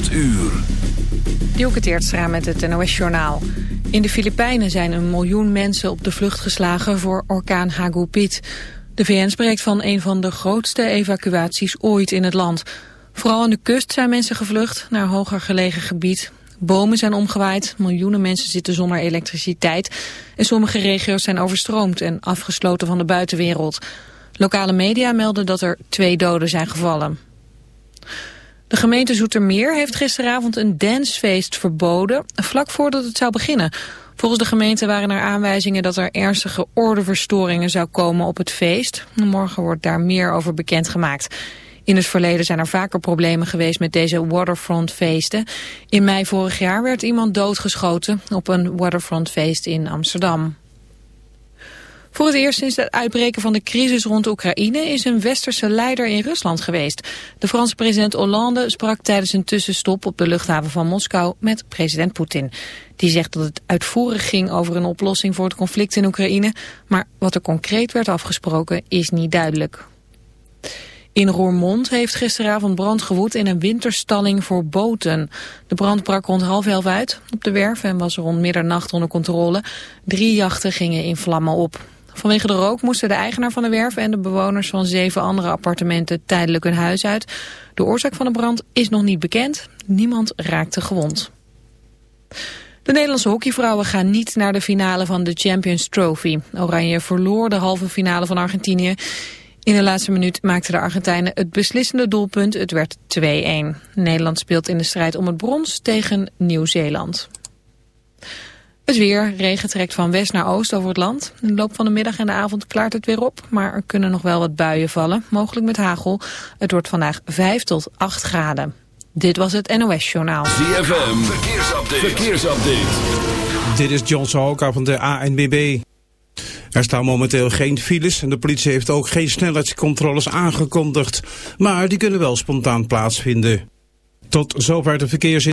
8 uur. Dielke Teertstra met het NOS-journaal. In de Filipijnen zijn een miljoen mensen op de vlucht geslagen voor orkaan Hagupit. De VN spreekt van een van de grootste evacuaties ooit in het land. Vooral aan de kust zijn mensen gevlucht naar hoger gelegen gebied. Bomen zijn omgewaaid, miljoenen mensen zitten zonder elektriciteit... en sommige regio's zijn overstroomd en afgesloten van de buitenwereld. Lokale media melden dat er twee doden zijn gevallen. De gemeente Zoetermeer heeft gisteravond een dancefeest verboden, vlak voordat het zou beginnen. Volgens de gemeente waren er aanwijzingen dat er ernstige ordeverstoringen zou komen op het feest. Morgen wordt daar meer over bekendgemaakt. In het verleden zijn er vaker problemen geweest met deze waterfrontfeesten. In mei vorig jaar werd iemand doodgeschoten op een waterfrontfeest in Amsterdam. Voor het eerst sinds het uitbreken van de crisis rond Oekraïne is een westerse leider in Rusland geweest. De Franse president Hollande sprak tijdens een tussenstop op de luchthaven van Moskou met president Poetin. Die zegt dat het uitvoerig ging over een oplossing voor het conflict in Oekraïne, maar wat er concreet werd afgesproken is niet duidelijk. In Roermond heeft gisteravond brand gewoed in een winterstalling voor boten. De brand brak rond half elf uit op de werf en was rond middernacht onder controle. Drie jachten gingen in vlammen op. Vanwege de rook moesten de eigenaar van de werf en de bewoners van zeven andere appartementen tijdelijk hun huis uit. De oorzaak van de brand is nog niet bekend. Niemand raakte gewond. De Nederlandse hockeyvrouwen gaan niet naar de finale van de Champions Trophy. Oranje verloor de halve finale van Argentinië. In de laatste minuut maakten de Argentijnen het beslissende doelpunt. Het werd 2-1. Nederland speelt in de strijd om het brons tegen Nieuw-Zeeland. Het weer. Regen trekt van west naar oost over het land. In de loop van de middag en de avond klaart het weer op. Maar er kunnen nog wel wat buien vallen. Mogelijk met hagel. Het wordt vandaag 5 tot 8 graden. Dit was het NOS Journaal. ZFM. Verkeersupdate. Verkeersupdate. Dit is John Sahoka van de ANBB. Er staan momenteel geen files en de politie heeft ook geen snelheidscontroles aangekondigd. Maar die kunnen wel spontaan plaatsvinden. Tot zover de verkeersin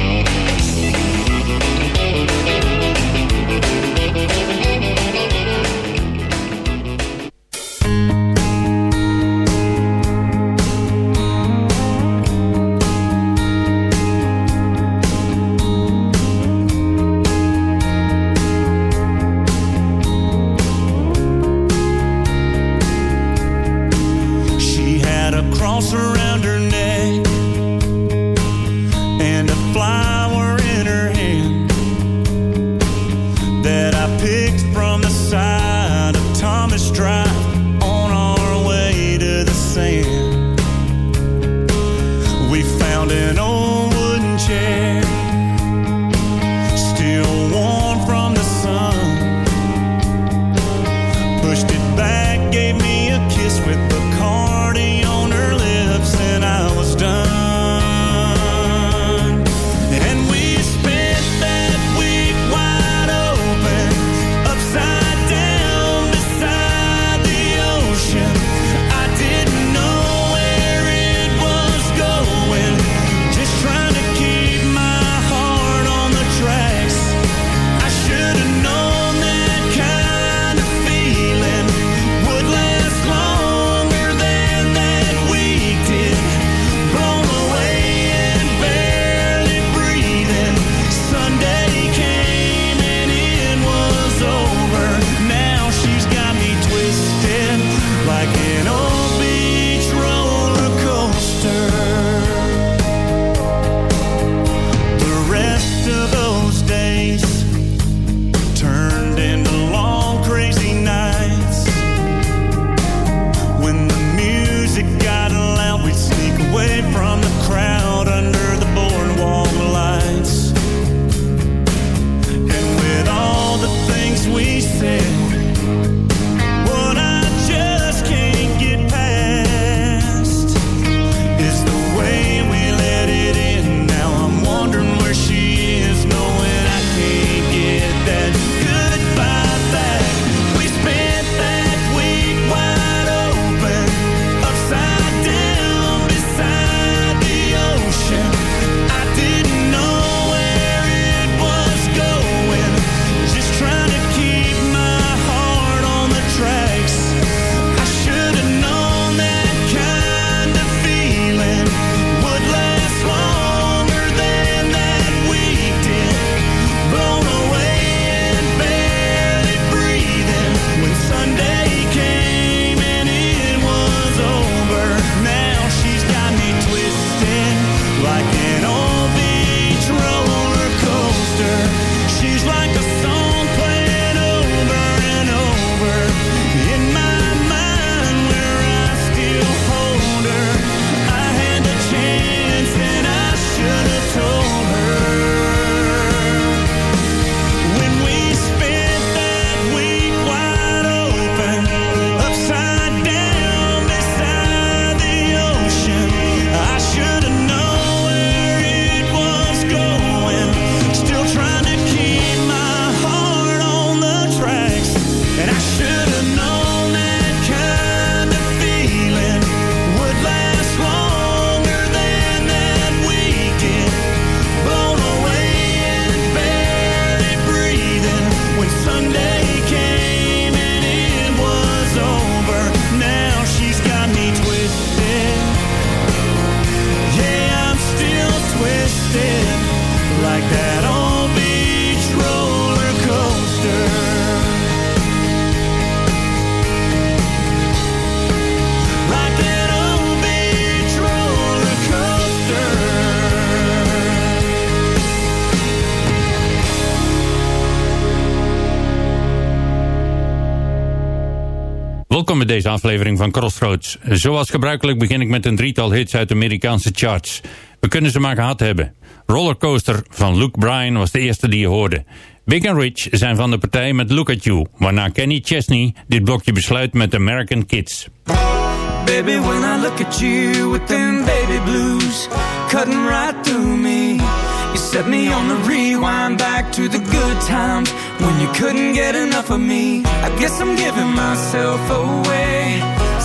Aflevering van Crossroads. Zoals gebruikelijk begin ik met een drietal hits uit de Amerikaanse charts. We kunnen ze maar gehad hebben. Rollercoaster van Luke Bryan was de eerste die je hoorde. Big and Rich zijn van de partij met Look At You, waarna Kenny Chesney dit blokje besluit met American Kids. Baby, when I look at you with them baby blues me, you set me on the rewind back to the good times when you couldn't get enough of me. I guess I'm giving myself away,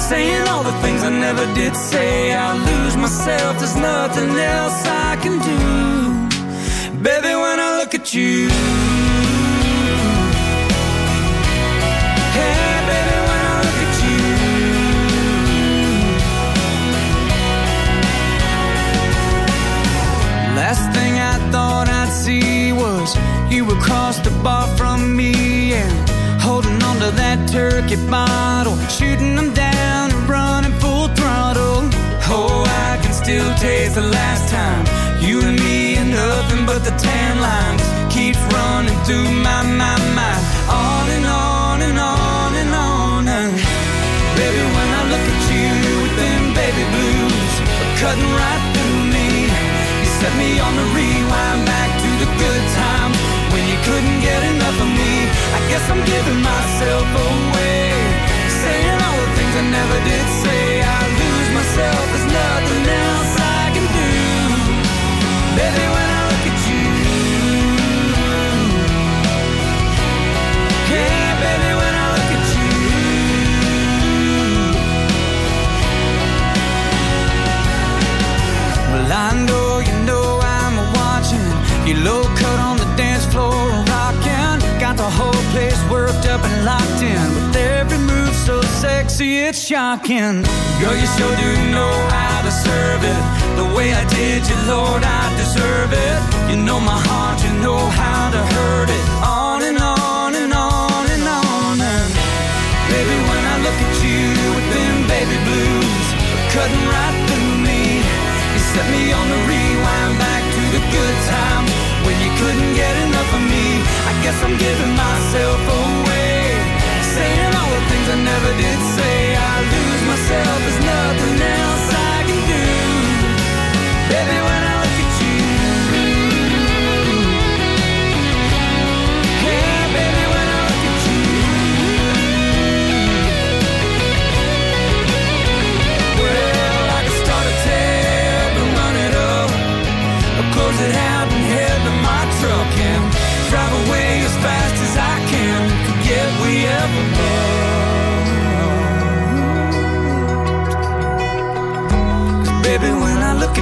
saying all the things I never did say. I lose myself, there's nothing else I can do. Baby, when I look at you. Across the bar from me and holding onto that turkey bottle, shooting them down and running full throttle. Oh, I can still taste the last time you and me and nothing but the tan lines keeps running through my my mind. I'm giving myself away, saying all the things I never did say. Sexy, it's shocking. Girl, you sure do know how to serve it. The way I did you, Lord, I deserve it. You know my heart, you know how to hurt it. On and on and on and on. And baby, when I look at you with them baby blues, cutting right through me. You set me on the rewind back to the good times when you couldn't get enough of me. I guess I'm giving myself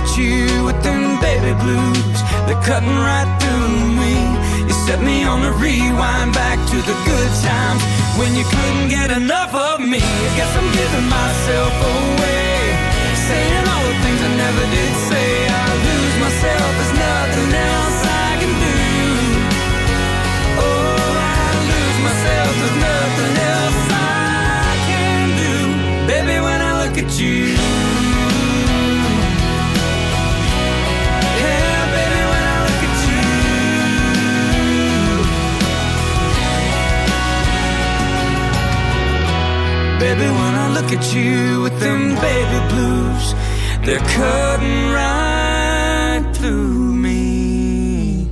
at you with them baby blues, they're cutting right through me. You set me on the rewind back to the good times when you couldn't get enough of me. I guess I'm giving myself away, saying all the things I never did say. I lose myself, there's nothing else I can do. Oh, I lose myself, there's nothing else I can do. Baby, when I look at you. Baby, when I look at you with them baby blues, they're cutting right through me.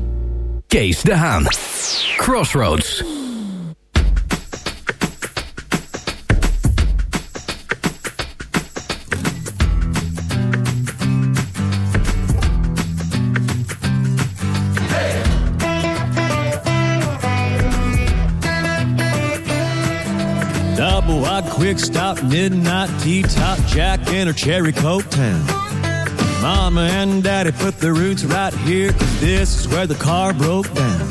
Kees de Haan. Crossroads. Stop, midnight tea top, Jack in her cherry coke town. Mama and daddy put their roots right here, cause this is where the car broke down.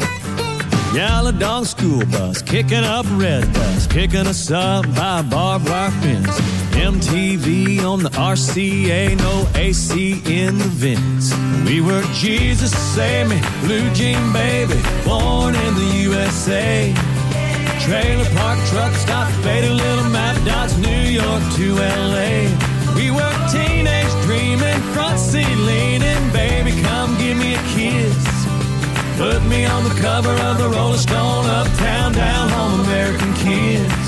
Yellow dog school bus, kicking up red bus, kicking us up by barbed wire fence. MTV on the RCA, no AC in the vents. We were Jesus save me, blue jean baby, born in the USA. Trailer park truck stop, faded little map dots, New York to LA. We were teenage dreaming, front seat leaning, baby, come give me a kiss. Put me on the cover of the Rolling Stone, uptown, down home, American kids.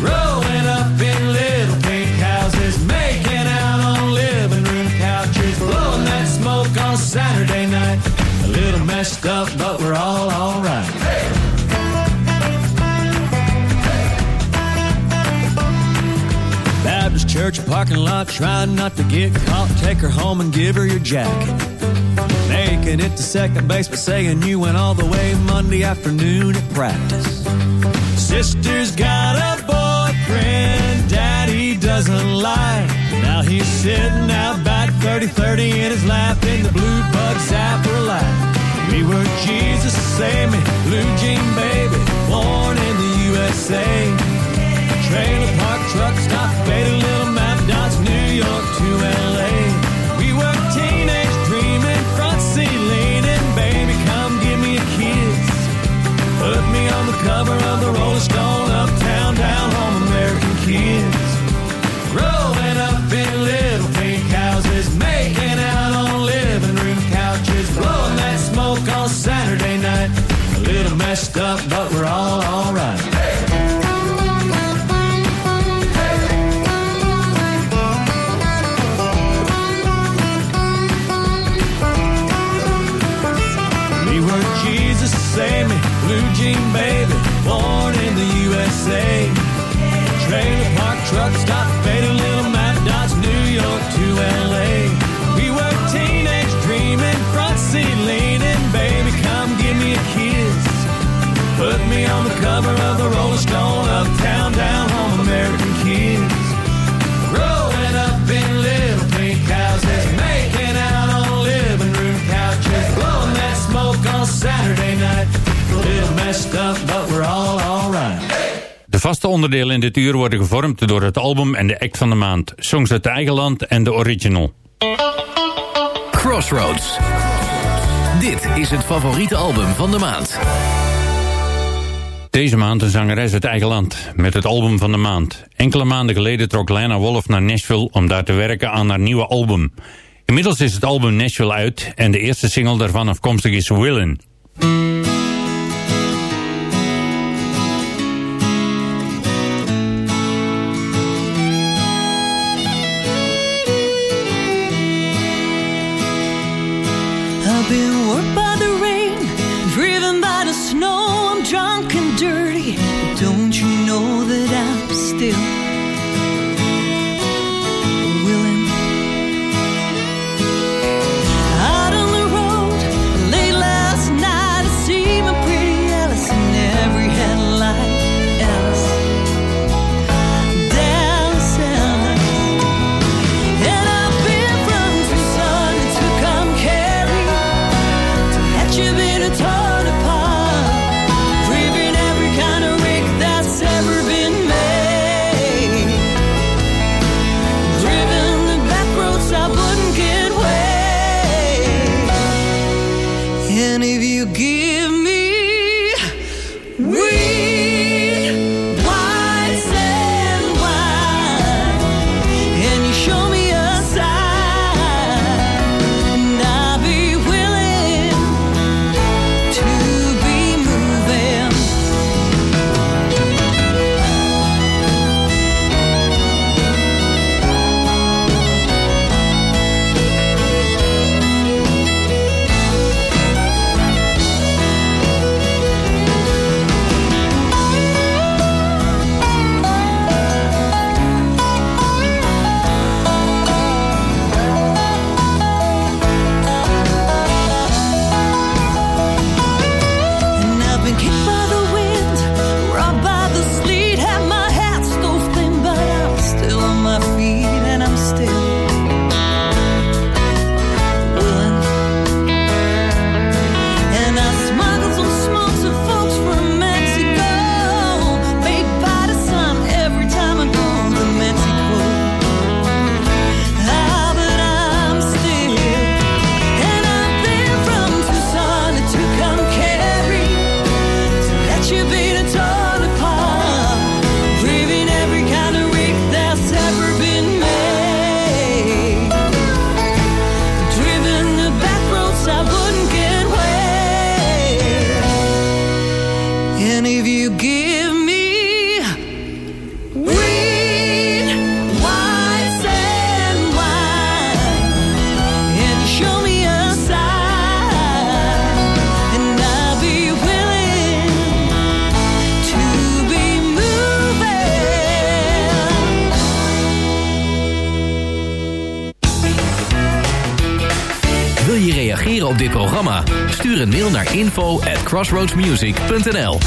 Growing up in little pink houses, making out on living room couches, blowing that smoke on Saturday night. A little messed up, but we're all alright. Church parking lot, trying not to get caught. Take her home and give her your jacket. Making it to second base, but saying you went all the way Monday afternoon at practice. Sister's got a boyfriend, daddy doesn't lie. Now he's sitting out back 30 30 in his lap in the blue bug zapper light. We were Jesus, save me, blue jean baby, born in the USA. Trailer park truck stop, faded little map dots, New York to LA. We were teenage dreaming, front seat leaning, baby, come give me a kiss. Put me on the cover of the Rolling Stone, uptown, down home, American kids. Growing up in little pink houses, making out on living room couches, blowing that smoke on Saturday night. A little messed up, but we're all alright. Trailer park truck stop, faded little map dots, New York to LA. We were teenage dreaming, front seat leaning, baby, come give me a kiss. Put me on the cover of the Rolling Stone, vaste onderdelen in dit uur worden gevormd door het album en de act van de maand. Songs uit eigen land en de original. Crossroads. Dit is het favoriete album van de maand. Deze maand een zangeres uit eigen land, met het album van de maand. Enkele maanden geleden trok Lana Wolf naar Nashville om daar te werken aan haar nieuwe album. Inmiddels is het album Nashville uit en de eerste single daarvan afkomstig is Willin'. Een naar info at crossroadsmusic.nl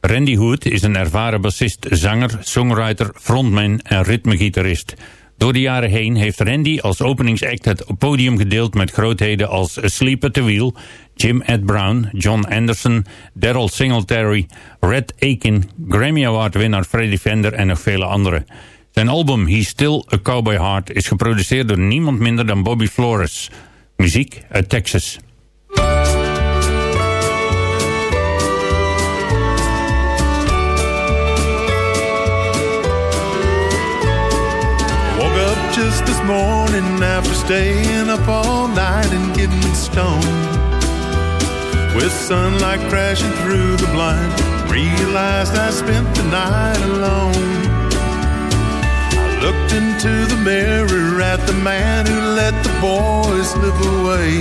Randy Hood is een ervaren bassist, zanger, songwriter, frontman en ritmegitarist. Door de jaren heen heeft Randy als openingsact het podium gedeeld met grootheden als Sleep at the Wheel, Jim Ed Brown, John Anderson, Daryl Singletary, Red Aiken, Grammy Award winnaar Freddie Fender en nog vele anderen. Zijn album He's Still a Cowboy Heart is geproduceerd door niemand minder dan Bobby Flores. Muziek uit Texas. Morning after staying up all night and getting stoned. With sunlight crashing through the blind, realized I spent the night alone. I looked into the mirror at the man who let the boys slip away.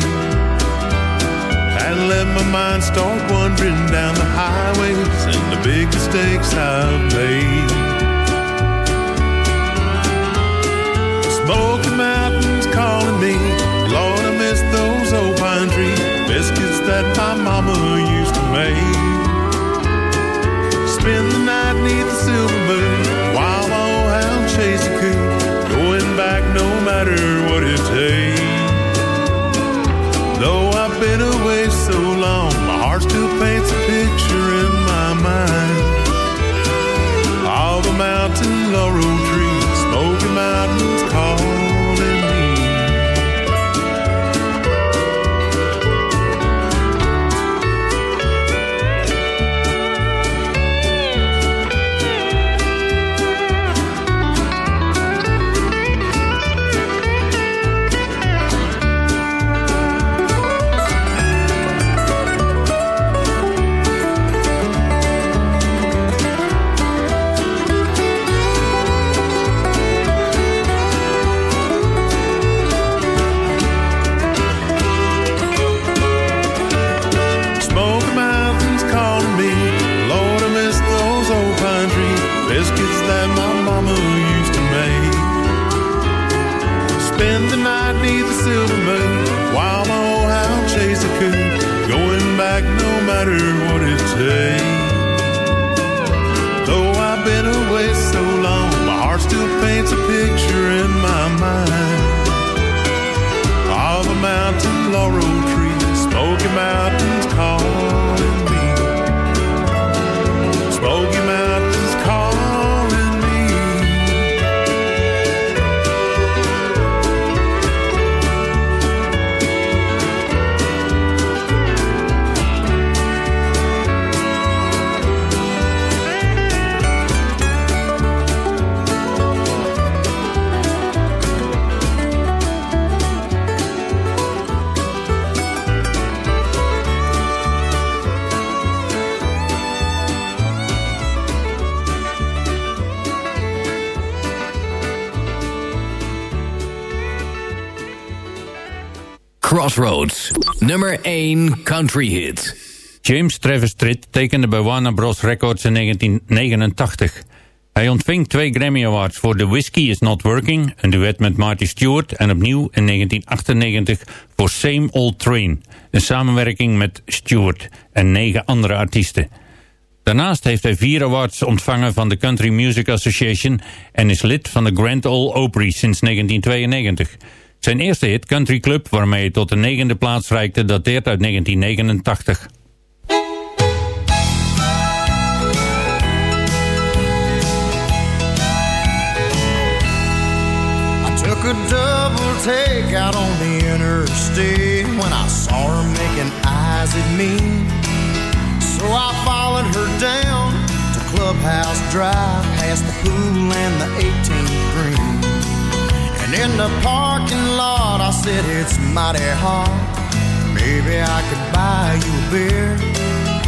And let my mind start wandering down the highways and the big mistakes I've made. Smoky Mountains calling me. Lord, I miss those old pine tree biscuits that my mama used to make. Spend the night neath the silver moon while my old hound chase a coon. Going back no matter what it takes. Though I've been away so long, my heart still paints a picture Crossroads, nummer 1 country hit. James Travis Tritt tekende bij Warner Bros. Records in 1989. Hij ontving twee Grammy Awards voor The Whiskey Is Not Working, een duet met Marty Stewart, en opnieuw in 1998 voor Same Old Train, een samenwerking met Stewart en negen andere artiesten. Daarnaast heeft hij vier awards ontvangen van de Country Music Association en is lid van de Grand Ole Opry sinds 1992. Zijn eerste hit, Country Club, waarmee hij tot de negende plaats reikte, dateert uit 1989. I took a double take out on the interstate when I saw her making eyes at me. So I followed her down to Clubhouse Drive, past the pool and the 18th green. In the parking lot, I said, It's mighty hot. Maybe I could buy you a beer.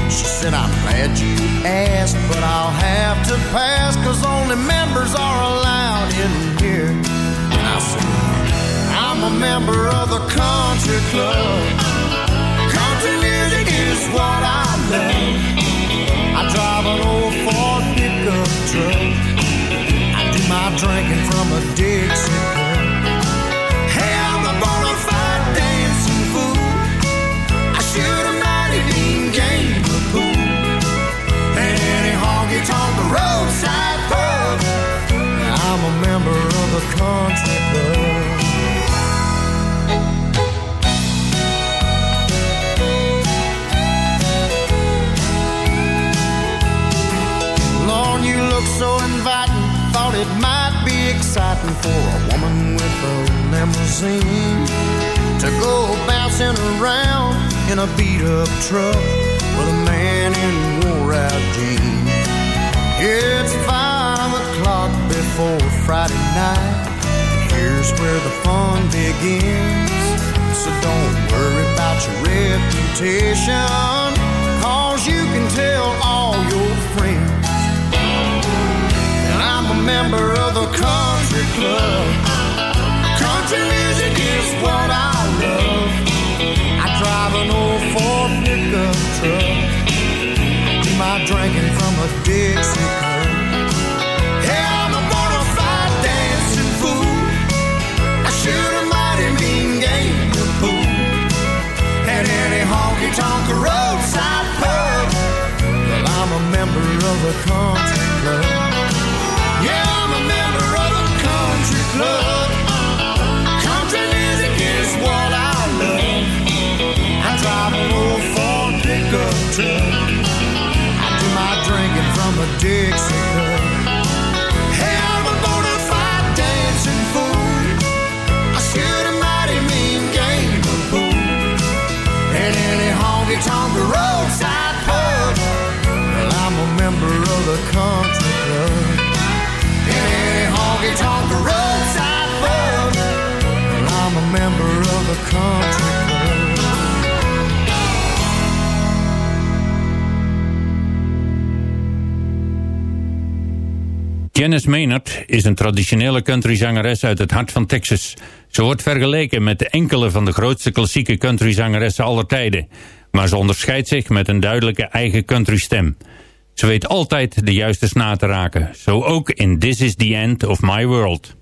She said, I'm glad you asked, but I'll have to pass, cause only members are allowed in here. And I said, I'm a member of the country club. Country music is what I love. I drive an old Ford pickup truck. I do my drinking from a Dixie in a beat up truck with a man in wore out jeans. It's five o'clock before Friday night. And here's where the fun begins. So don't worry about your reputation, cause you can tell all your friends. And I'm a member of the country club. Country music is what I love. Drive an old Ford pickup truck. Do my drinking from a Dixie cup. Yeah, I'm a bona fide dancing fool. I shoot a mighty mean game of pool. At any honky tonk roadside pub. Well, I'm a member of the country club. Pickup truck. I do my drinking from a Dixie cup. Hey, I'm a bona fide dancing fool. I shoot a mighty mean game of pool. At any honky tonk roadside pub. Well, I'm a member of the country club. At any honky tonk roadside pub. Well, I'm a member of the country club. Janice Maynard is een traditionele countryzangeres uit het hart van Texas. Ze wordt vergeleken met enkele van de grootste klassieke countryzangeressen aller tijden. Maar ze onderscheidt zich met een duidelijke eigen countrystem. Ze weet altijd de juiste snaar te raken. Zo ook in This is the End of My World.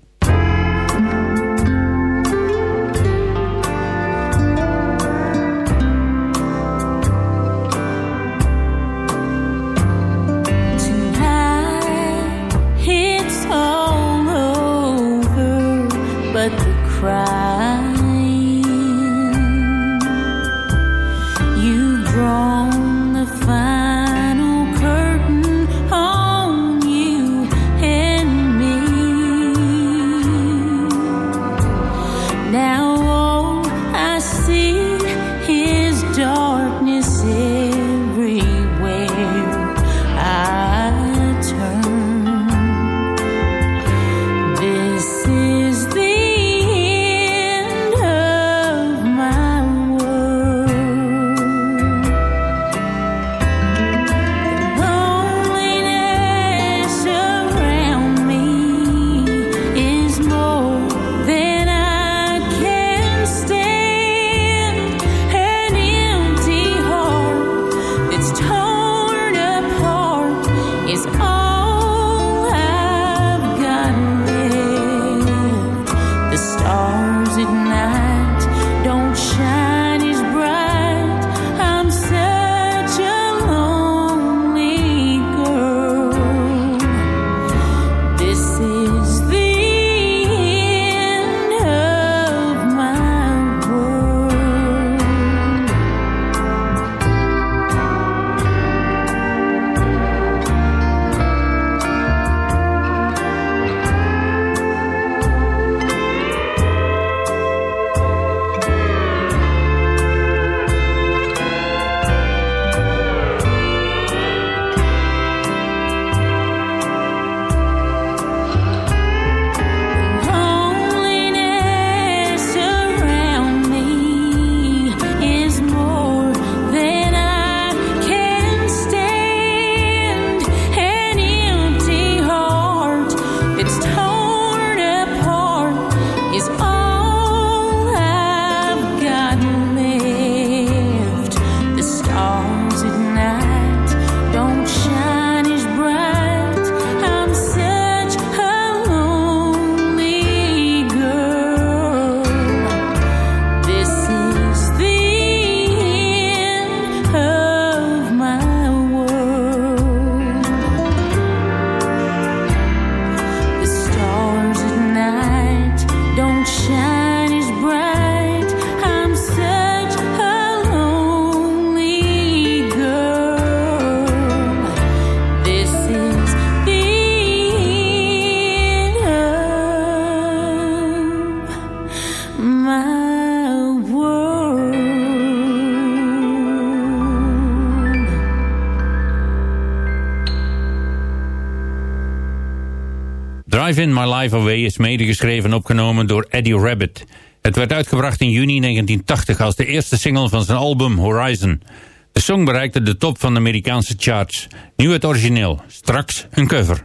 Medegeschreven en opgenomen door Eddie Rabbit. Het werd uitgebracht in juni 1980 als de eerste single van zijn album Horizon. De song bereikte de top van de Amerikaanse charts. Nu het origineel, straks een cover.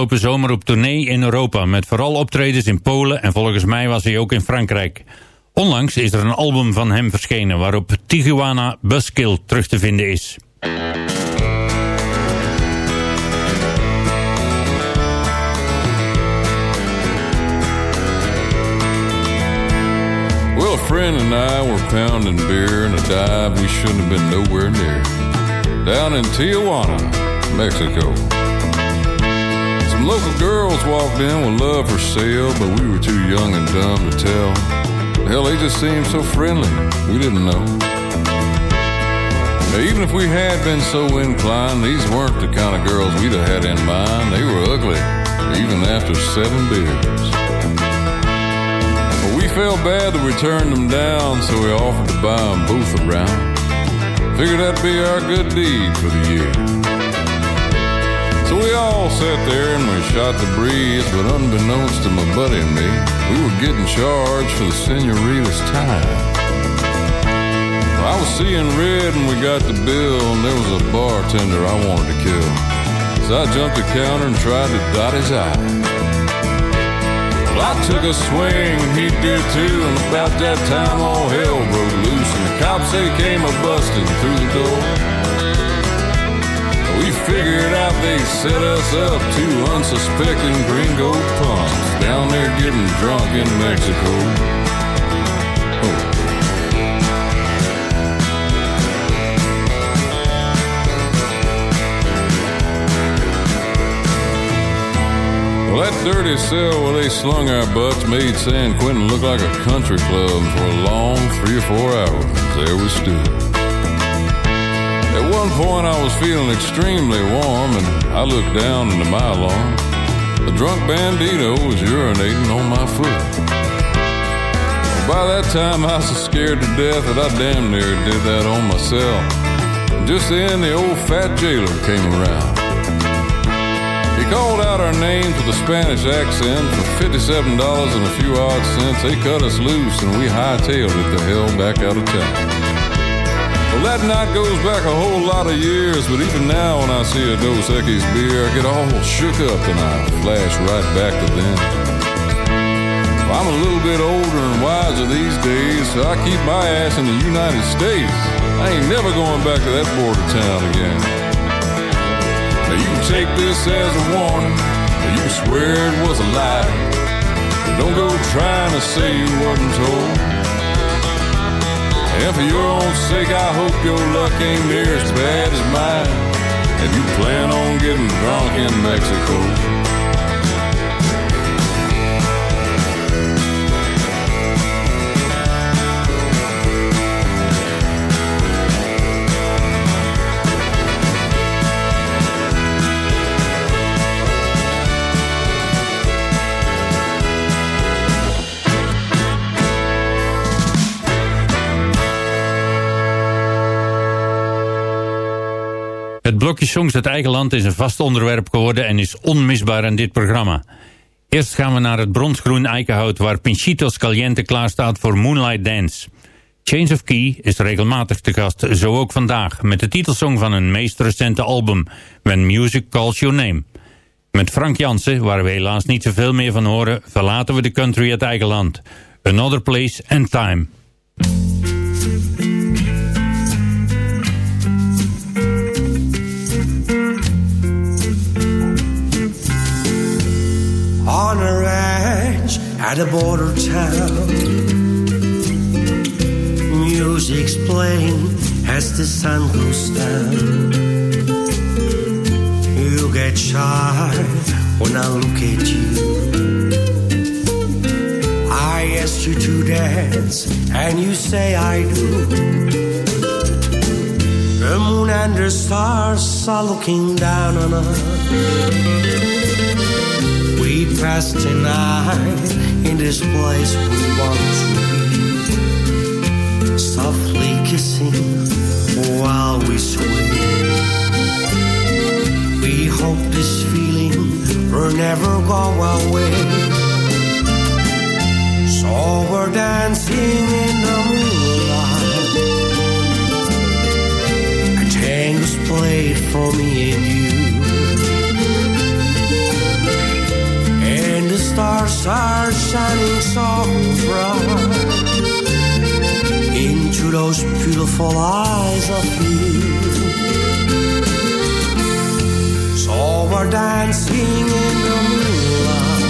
Afgelopen zomer op tournee in Europa... met vooral optredens in Polen en volgens mij was hij ook in Frankrijk. Onlangs is er een album van hem verschenen... waarop Tijuana Buskill terug te vinden is. Well, friend and I were pounding beer in a dive we shouldn't have been nowhere near. Down in Tijuana, Mexico. Some local girls walked in with love for sale, but we were too young and dumb to tell. Hell, they just seemed so friendly, we didn't know. Now, even if we had been so inclined, these weren't the kind of girls we'd have had in mind. They were ugly, even after seven beers. Well, we felt bad that we turned them down, so we offered to buy them both around. Figured that'd be our good deed for the year. So we all sat there and we shot the breeze, but unbeknownst to my buddy and me, we were getting charged for the senorita's time. I was seeing red and we got the bill, and there was a bartender I wanted to kill. So I jumped the counter and tried to dot his eye. Well, I took a swing and he did too, and about that time all hell broke loose, and the cops they came a busting through the door figured out they set us up Two unsuspecting gringo punks Down there getting drunk in Mexico. Oh. Well, that dirty cell where they slung our butts made San Quentin look like a country club for a long three or four hours. There we stood. One point, I was feeling extremely warm, and I looked down into my alarm. A drunk bandito was urinating on my foot. By that time, I was so scared to death that I damn near did that on myself. Just then, the old fat jailer came around. He called out our names with a Spanish accent. For $57 and a few odd cents, they cut us loose and we hightailed it the hell back out of town. Well, that night goes back a whole lot of years, but even now when I see a Dos Equis beer, I get all shook up and I flash right back to then. I'm a little bit older and wiser these days, so I keep my ass in the United States. I ain't never going back to that border town again. Now you can take this as a warning, or you can swear it was a lie. But don't go trying to say you wasn't told. And for your own sake, I hope your luck ain't near as bad as mine. And you plan on getting drunk in Mexico. Het blokje songs uit eigen land is een vast onderwerp geworden en is onmisbaar in dit programma. Eerst gaan we naar het bronsgroen eikenhout waar Pinchitos Caliente klaarstaat voor Moonlight Dance. Change of Key is regelmatig te gast, zo ook vandaag, met de titelsong van hun meest recente album, When Music Calls Your Name. Met Frank Jansen, waar we helaas niet zoveel meer van horen, verlaten we de country uit eigen land. Another Place and Time. On a ranch at a border town. Music's playing as the sun goes down. You get shy when I look at you. I ask you to dance, and you say I do. The moon and the stars are looking down on us. Tonight in this place we want to be. Softly kissing while we sway. We hope this feeling will never go away. So we're dancing in the moonlight. A tango's played for me and you. Stars are shining so bright into those beautiful eyes of you. So we're dancing in the moonlight.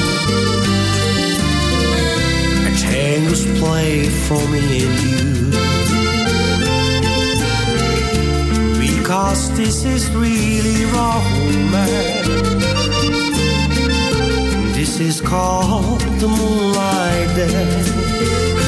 A tango's played for me and you. Because this is really romance. Is called the moonlight dance.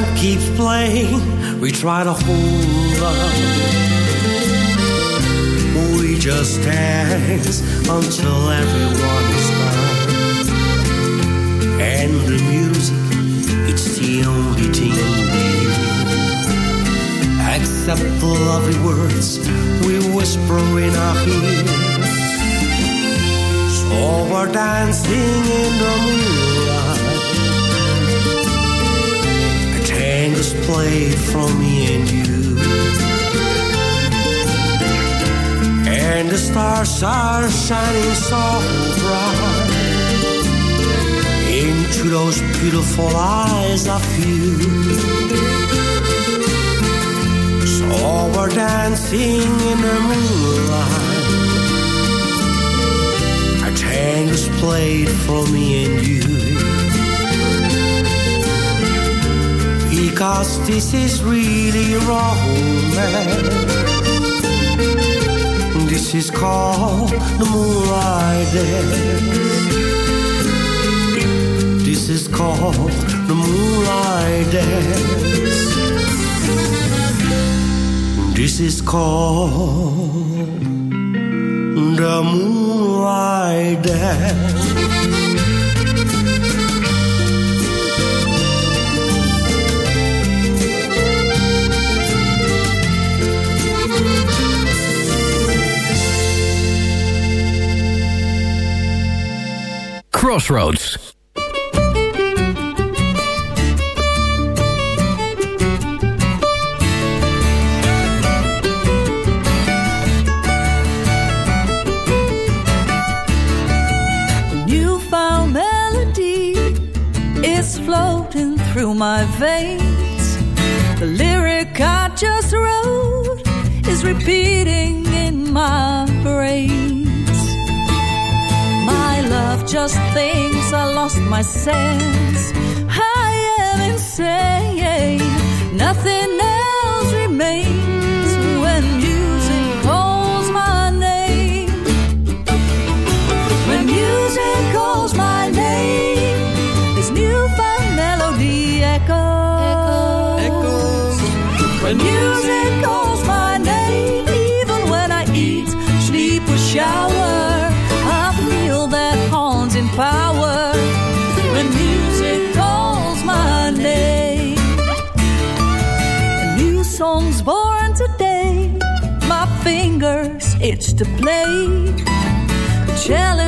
Band keeps playing, we try to hold on. We just dance until everyone is gone. And the music, it's the only thing we hear. Except the lovely words we whisper in our ears. So we're dancing in the moonlight. A tango's played for me and you. And the stars are shining so bright into those beautiful eyes of you. So we're dancing in the moonlight. A tango's played for me and you. Because this is really romance. This is called the moonlight dance. This is called the moonlight dance. This is called the moonlight dance. Crossroads. newfound melody is floating through my veins. The lyric I just wrote is repeating lost my sense. I am insane. Nothing else remains to play. Challenge it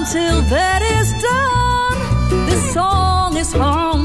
until that is done, this song is haunting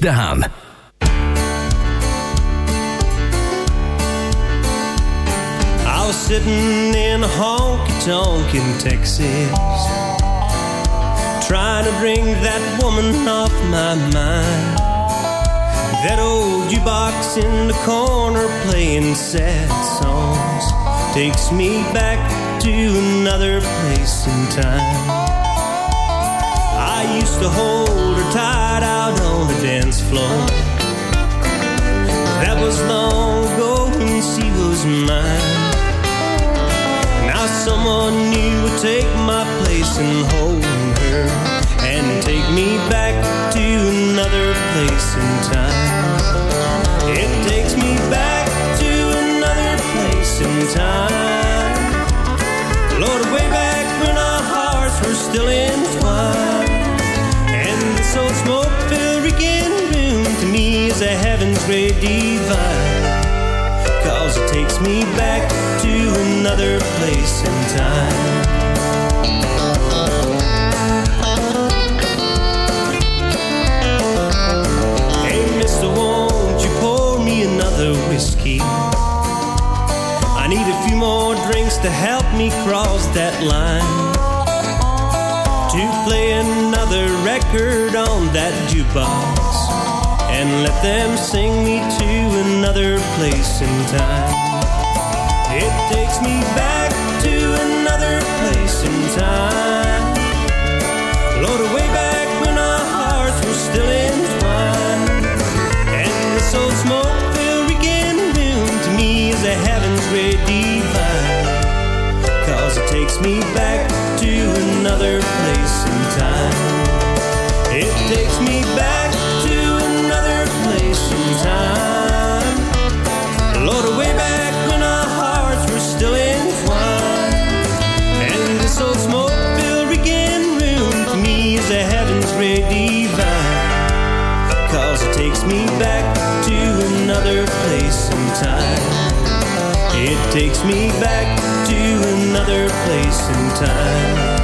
Kees. I was sitting in a honky tonk in Texas, trying to bring that woman off my mind. That old jukebox in the corner playing sad songs takes me back to another place in time. I used to hold her tight dance floor. That was long ago when she was mine. Now someone new would take my place and hold her and take me back to another place in time. It takes me back to another place in time. Lord, way is a heaven's great divine. Cause it takes me back to another place in time. Hey, mister, won't you pour me another whiskey? I need a few more drinks to help me cross that line. To play another record on that jukebox and let them sing me to another place in time. It takes me back to another place in time. Lord, way me back to another place in time.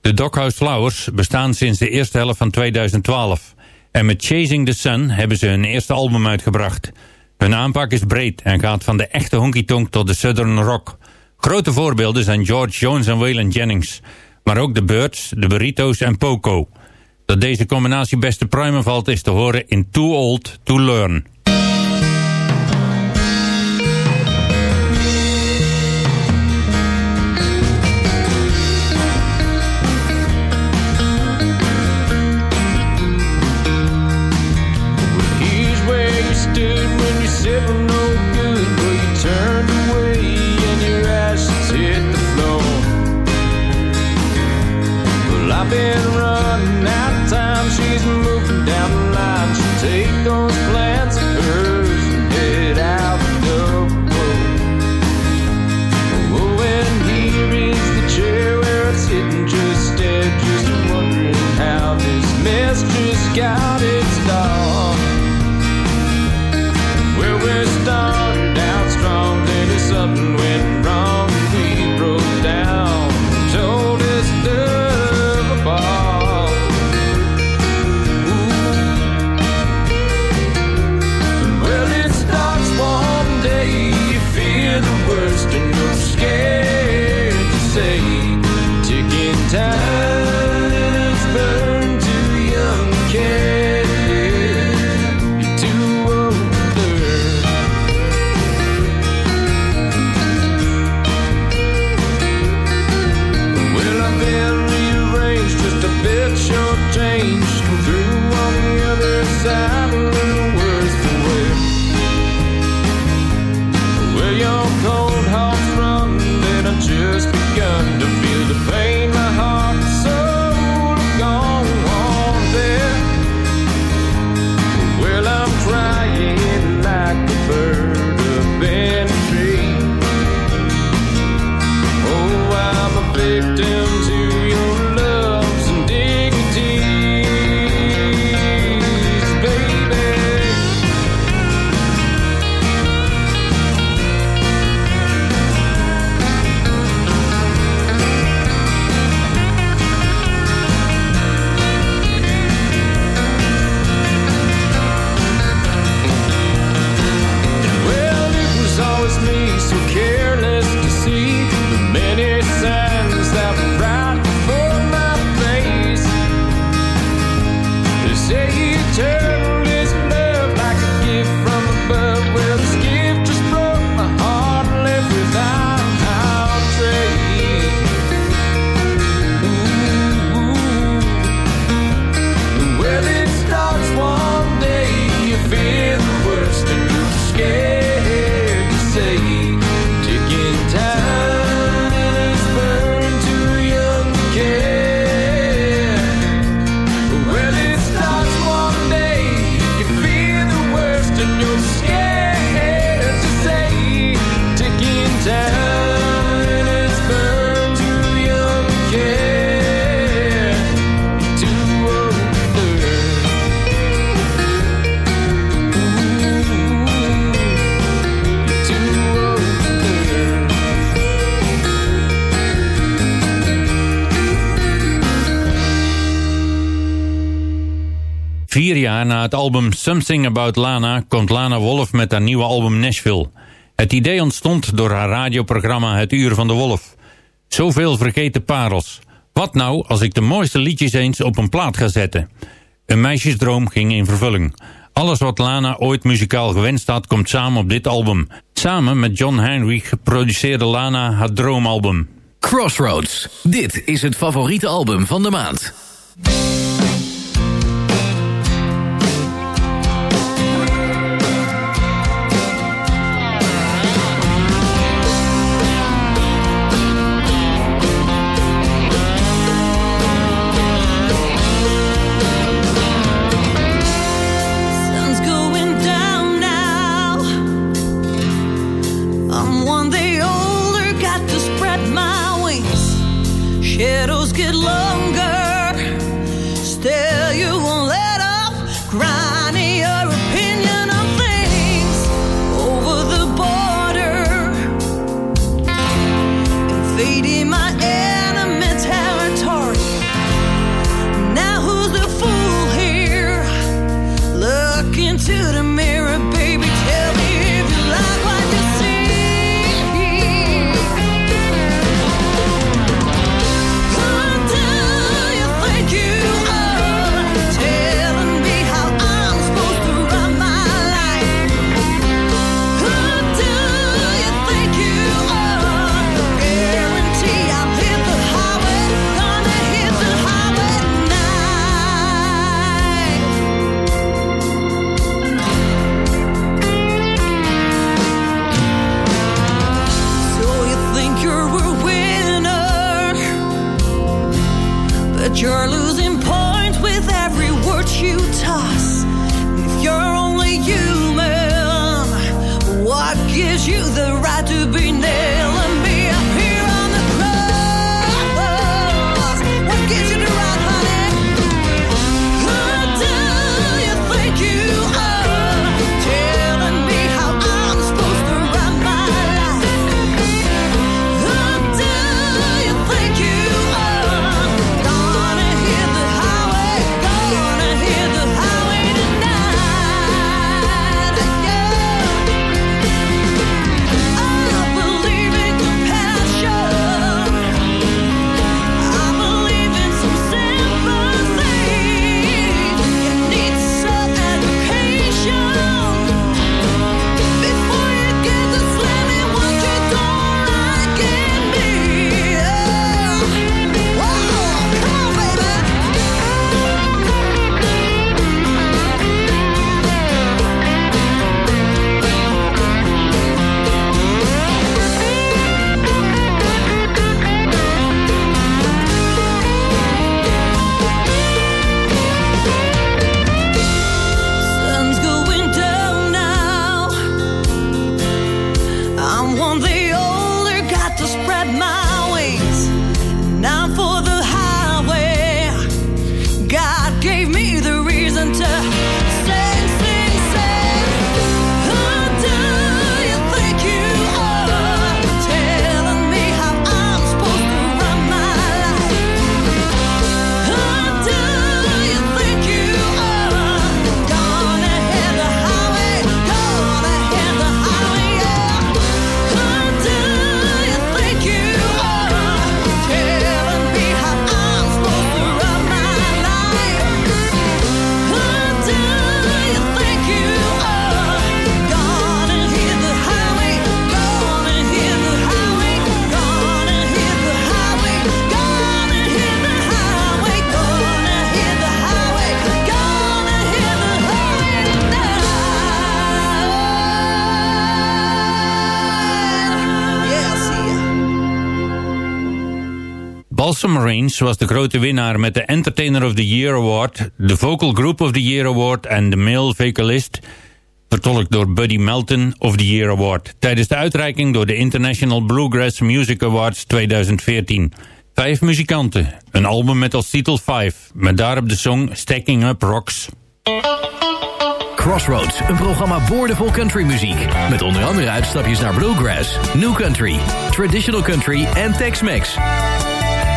De Doghouse Flowers bestaan sinds de eerste helft van 2012. En met Chasing the Sun hebben ze hun eerste album uitgebracht. Hun aanpak is breed en gaat van de echte honky-tonk tot de southern rock. Grote voorbeelden zijn George Jones en Waylon Jennings. Maar ook de Birds, de Burritos en Poco. Dat deze combinatie best te pruimen valt is te horen in Too Old to Learn. Jaar na het album Something About Lana komt Lana Wolf met haar nieuwe album Nashville. Het idee ontstond door haar radioprogramma Het Uur van de Wolf. Zoveel vergeten parels. Wat nou als ik de mooiste liedjes eens op een plaat ga zetten? Een meisjesdroom ging in vervulling. Alles wat Lana ooit muzikaal gewenst had, komt samen op dit album. Samen met John Heinrich produceerde Lana haar droomalbum. Crossroads. Dit is het favoriete album van de maand. Range was de grote winnaar met de Entertainer of the Year Award, de Vocal Group of the Year Award en de Male Vocalist, vertolkt door Buddy Melton of the Year Award, tijdens de uitreiking door de International Bluegrass Music Awards 2014. Vijf muzikanten, een album met als titel Five, met daarop de song Stacking Up Rocks. Crossroads, een programma boordevol countrymuziek. Met onder andere uitstapjes naar bluegrass, new country, traditional country en Tex-Mex.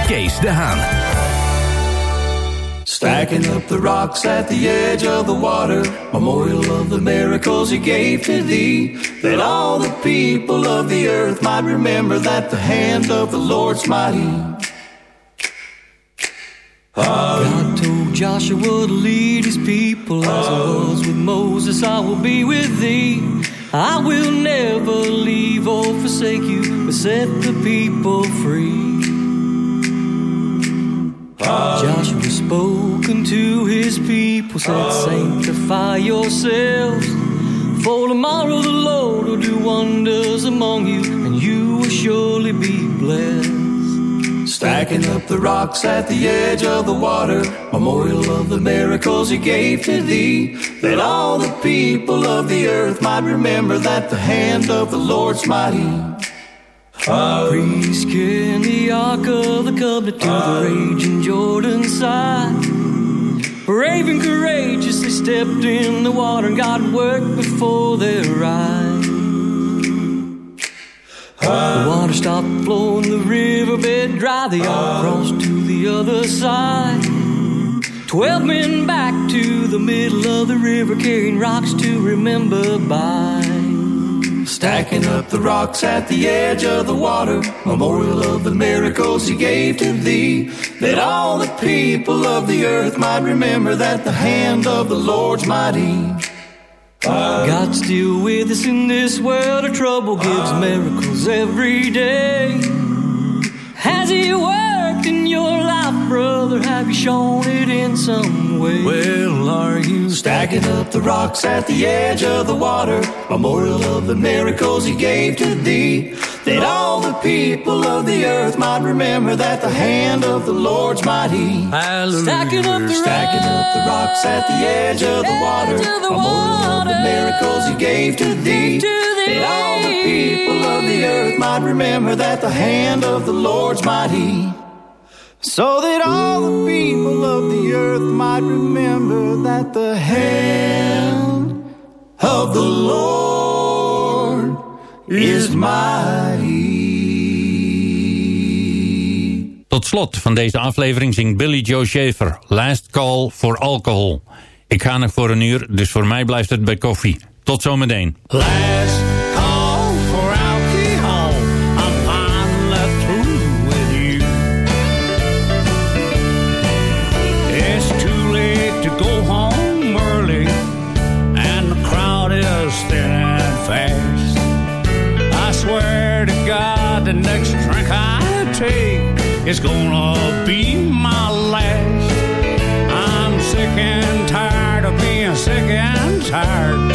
Kees de Haan. Stacking up the rocks at the edge of the water, memorial of the miracles he gave to thee, that all the people of the earth might remember that the hand of the Lord's mighty. God told Joshua to lead his people as I was with Moses, I will be with thee. I will never leave or forsake you, but set the people free. Joshua spoke unto his people, said, Sanctify yourselves. For tomorrow the Lord will do wonders among you, and you will surely be blessed. Stacking up the rocks at the edge of the water, memorial of the miracles he gave to thee, that all the people of the earth might remember that the hand of the Lord's mighty. Priests carrying the ark of the covenant to the raging Jordan side. Brave and courageous, they stepped in the water and God worked before their eyes. The water stopped flowing, the riverbed dry. They all crossed to the other side. Twelve men back to the middle of the river, carrying rocks to remember by. Stacking up the rocks at the edge of the water, memorial of the miracles he gave to thee, that all the people of the earth might remember that the hand of the Lord's mighty. God's still with us in this world of trouble, gives miracles every day. Has He worked brother? Have you shown it in some way? Well, are you stacking up the rocks at the edge of the water, memorial of the miracles he gave to thee, that all the people of the earth might remember that the hand of the Lord's mighty. Hallelujah. Stacking up the Stacking up the rocks at the edge of the water, memorial of the miracles he gave to thee, that all the people of the earth might remember that the hand of the Lord's mighty. So that all the people of the earth might remember that the hand of the Lord is mighty. Tot slot van deze aflevering zingt Billy Joe Schaefer Last Call for Alcohol. Ik ga nog voor een uur, dus voor mij blijft het bij koffie. Tot zometeen. Last is gonna be my last. I'm sick and tired of being sick and tired,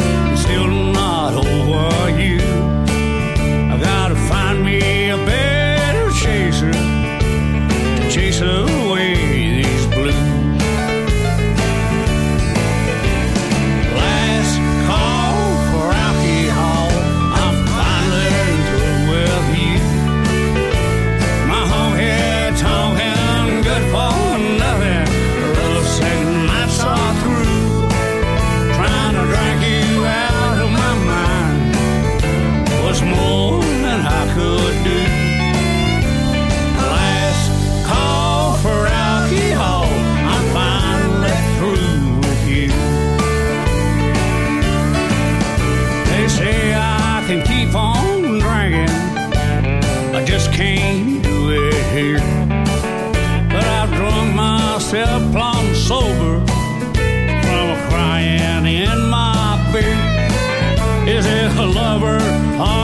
it